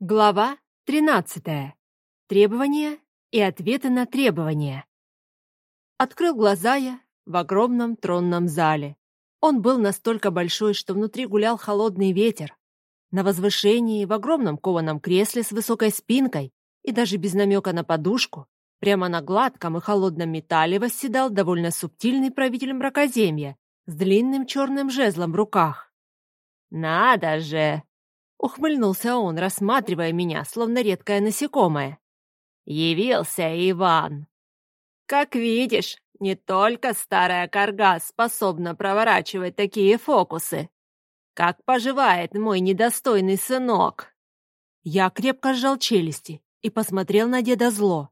Глава 13. Требования и ответы на требования. Открыл глаза я в огромном тронном зале. Он был настолько большой, что внутри гулял холодный ветер. На возвышении, в огромном кованом кресле с высокой спинкой и даже без намека на подушку, прямо на гладком и холодном металле восседал довольно субтильный правитель мракоземья с длинным черным жезлом в руках. «Надо же!» Ухмыльнулся он, рассматривая меня, словно редкое насекомое. Явился Иван. Как видишь, не только старая корга способна проворачивать такие фокусы. Как поживает мой недостойный сынок? Я крепко сжал челюсти и посмотрел на деда зло.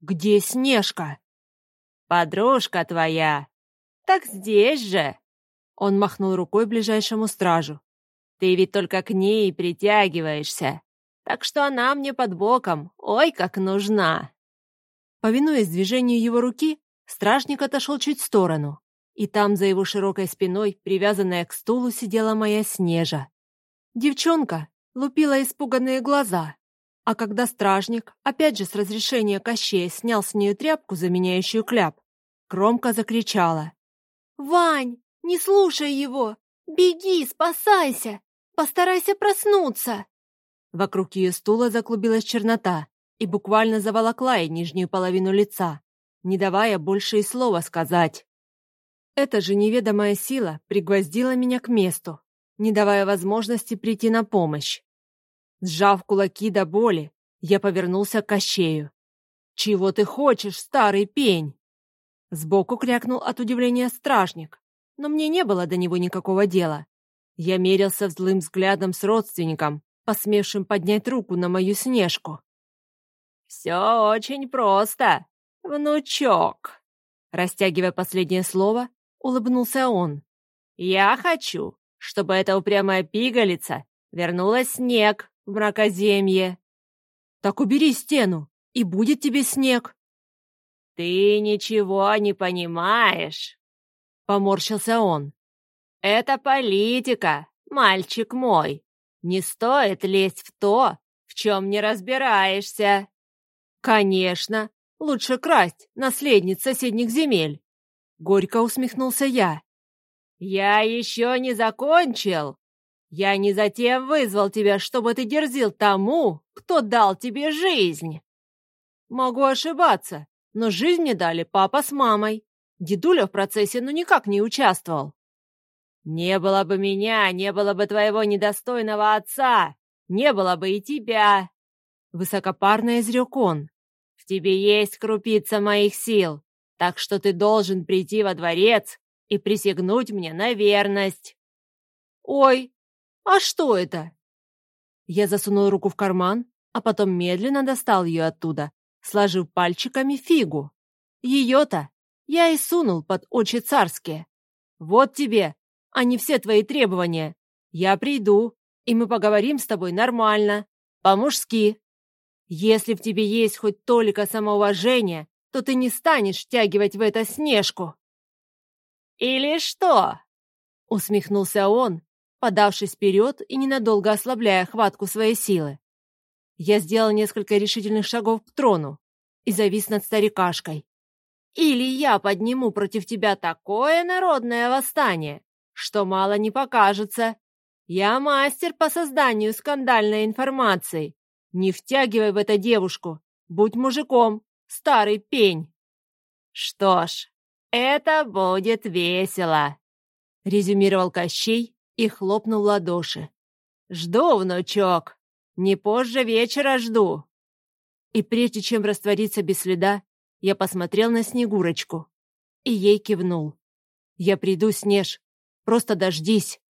«Где Снежка?» «Подружка твоя!» «Так здесь же!» Он махнул рукой ближайшему стражу. Ты ведь только к ней притягиваешься. Так что она мне под боком, ой, как нужна!» Повинуясь движению его руки, стражник отошел чуть в сторону, и там за его широкой спиной, привязанная к стулу, сидела моя Снежа. Девчонка лупила испуганные глаза, а когда стражник, опять же с разрешения Кощея, снял с нее тряпку, заменяющую кляп, громко закричала. «Вань, не слушай его! Беги, спасайся! Постарайся проснуться!» Вокруг ее стула заклубилась чернота и буквально заволокла ей нижнюю половину лица, не давая больше и слова сказать. Эта же неведомая сила пригвоздила меня к месту, не давая возможности прийти на помощь. Сжав кулаки до боли, я повернулся к Кощею. «Чего ты хочешь, старый пень?» Сбоку крякнул от удивления стражник, но мне не было до него никакого дела. Я мерился злым взглядом с родственником, посмевшим поднять руку на мою снежку. «Все очень просто, внучок!» Растягивая последнее слово, улыбнулся он. «Я хочу, чтобы эта упрямая пигалица вернула снег в мракоземье». «Так убери стену, и будет тебе снег». «Ты ничего не понимаешь», — поморщился он. «Это политика, мальчик мой. Не стоит лезть в то, в чем не разбираешься». «Конечно, лучше красть наследниц соседних земель», — горько усмехнулся я. «Я еще не закончил. Я не затем вызвал тебя, чтобы ты дерзил тому, кто дал тебе жизнь». «Могу ошибаться, но жизнь мне дали папа с мамой. Дедуля в процессе ну никак не участвовал. «Не было бы меня, не было бы твоего недостойного отца, не было бы и тебя!» Высокопарно изрек он. «В тебе есть крупица моих сил, так что ты должен прийти во дворец и присягнуть мне на верность». «Ой, а что это?» Я засунул руку в карман, а потом медленно достал ее оттуда, сложив пальчиками фигу. Ее-то я и сунул под очи царские. Вот тебе а не все твои требования. Я приду, и мы поговорим с тобой нормально, по-мужски. Если в тебе есть хоть толика самоуважения, то ты не станешь втягивать в это снежку». «Или что?» — усмехнулся он, подавшись вперед и ненадолго ослабляя хватку своей силы. Я сделал несколько решительных шагов к трону и завис над старикашкой. «Или я подниму против тебя такое народное восстание, что мало не покажется. Я мастер по созданию скандальной информации. Не втягивай в это девушку. Будь мужиком, старый пень. Что ж, это будет весело, резюмировал Кощей и хлопнул ладоши. Жду, внучок. Не позже вечера жду. И прежде чем раствориться без следа, я посмотрел на Снегурочку и ей кивнул. «Я приду, Снеж, Просто дождись.